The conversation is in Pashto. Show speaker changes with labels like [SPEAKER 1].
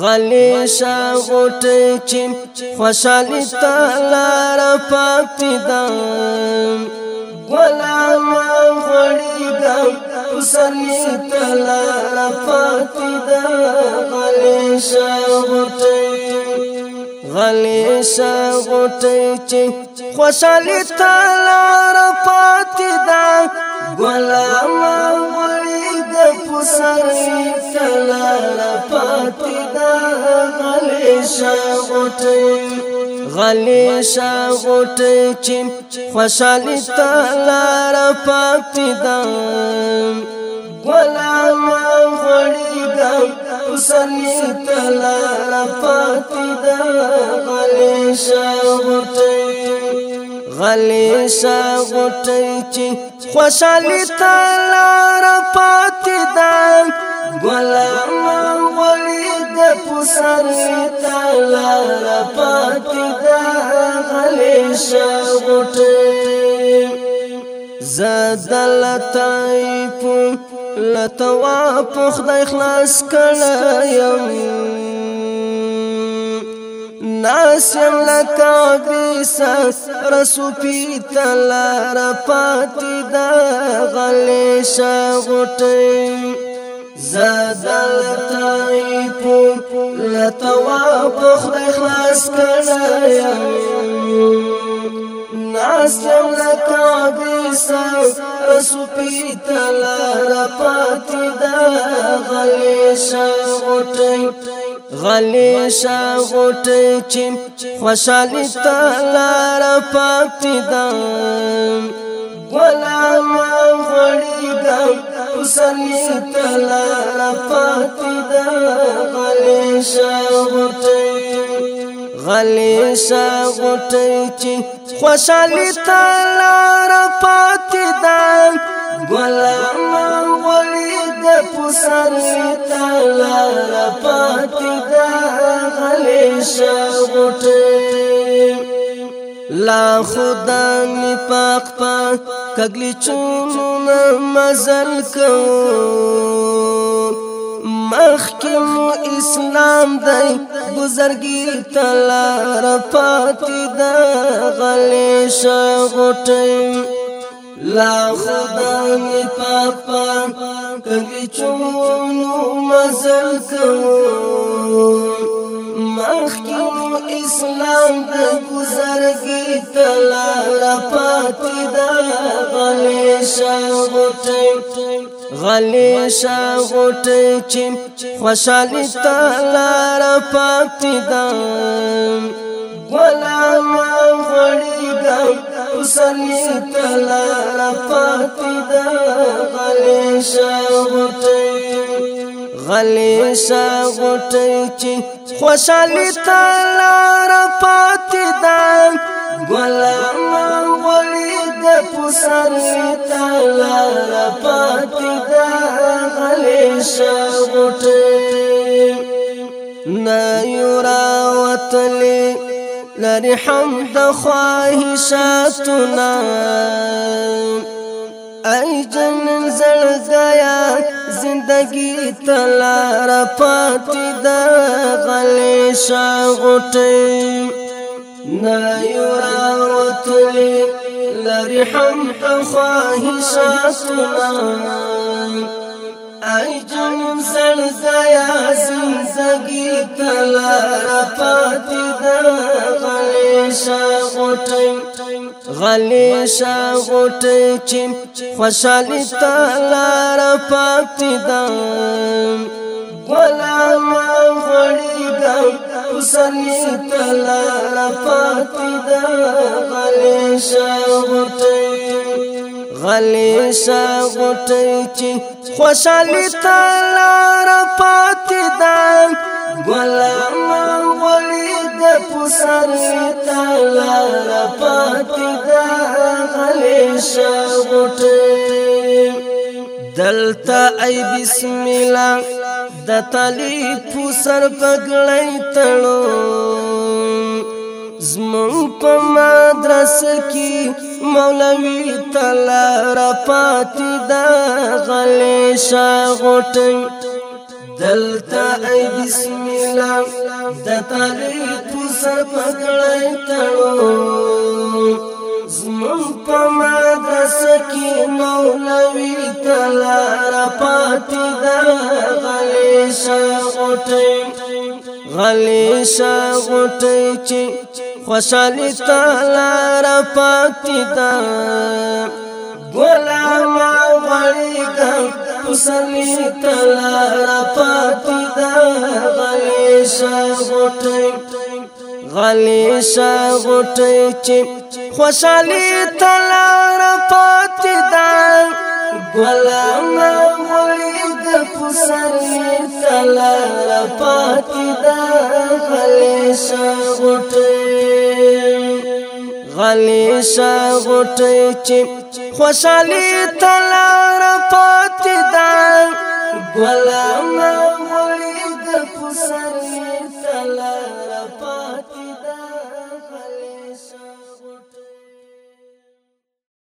[SPEAKER 1] غلی شا غوټی چې خوشحالي ته لار پاتې ده غلام غړي ده پسلی ته لار پاتې ده غلی شا غوټی غلی شا غوټی چې خوشحالي ته لار پاتې غلیشا غټي غلیشا غټي چې خوشالي تعالی را پاتې ده غلام غړي ده وسلي تعالی را پاتې ده غلیشا غټي غلی شا غټی چې خوشالي تعالی را پاتې ده ګلان سر تلال پاتی دا غلی شاگوٹ زدل تایپ لتوا پخ دا اخلاس کلایم ناسیم لکا بیساس رسو پی تلال پاتی دا غلی شاگوٹیم زدلتای پوک لتوا پخد اخلاص کنایا ناسم لکا دیسا سپی تلار پاتی دا غلیشا غٹی غلیشا غٹی چیم خوشالی تلار پاتی دا غلاما غڑی سلی تلا پاتی دا غلی شاغتی غلی شاغتی چی خوشالی تلا پاتی دا گلام غلی دا پسلی تلا پاتی دا غلی شاغتی لا خدا می پاک پاک کګلی چونونه مزل کو مخکم اسلام دی بزرگی تلار پاتی دا غلی شغوٹی لا خدا می پاک پاک کګلی چونونه مزل کو اخیو اسلام د گزرګي تلا را پاتې دا غلی شاغټ غلی شاغټ چې خوشالي تلا را پاتې دا غلام غړي دا وسلي تلا را پاتې دا غلی شاغټ غلی سا غټی چې خوشالي تلار پاتې دا ګلم غلی د پسر تلار پاتې دا غلی سا غټی نه یورا وتلی لری حمد خواهشاتنا ای جنن زړګیا زندگی تلار پاتې د غلی شاغټې نا یورا ورتلی لری هم خواهشاتنا ای جنن زړګیا زندگی تلار پاتې د غلیشا غټي غلیشا غټي چې خوشالي تعالی را پاتې ده غلام غړي ده حسني تعالی را پاتې ده غلیشا غټي غلی شا غټی چې خوشالي تعالی را پاتې ده غلام غړي د پسر تالا پات د غلي شغټ دلتا ای بسم الله د تلی پسر پګړی تړو زمون په مدرسه کې مولوی تلا را پاتې د غلې شغټ دلتا ای بسم الله د تعالی تو سر پکړای تړو زمون په مدرس کې مولوی تلا را پاتې در غلی شغټي غلی شغټي چې خوشالي تلا را پاتې دا ګلام غړي ګټ سمي تلا را پاتې دا غلي شغټي غلي شغټي چې خوشالي تلا را پاتې دا غلام مرید پسري تلا را پاتې دا غلي شغټي غلی شا غټي چې خوشالي تلار پاتې دا ګل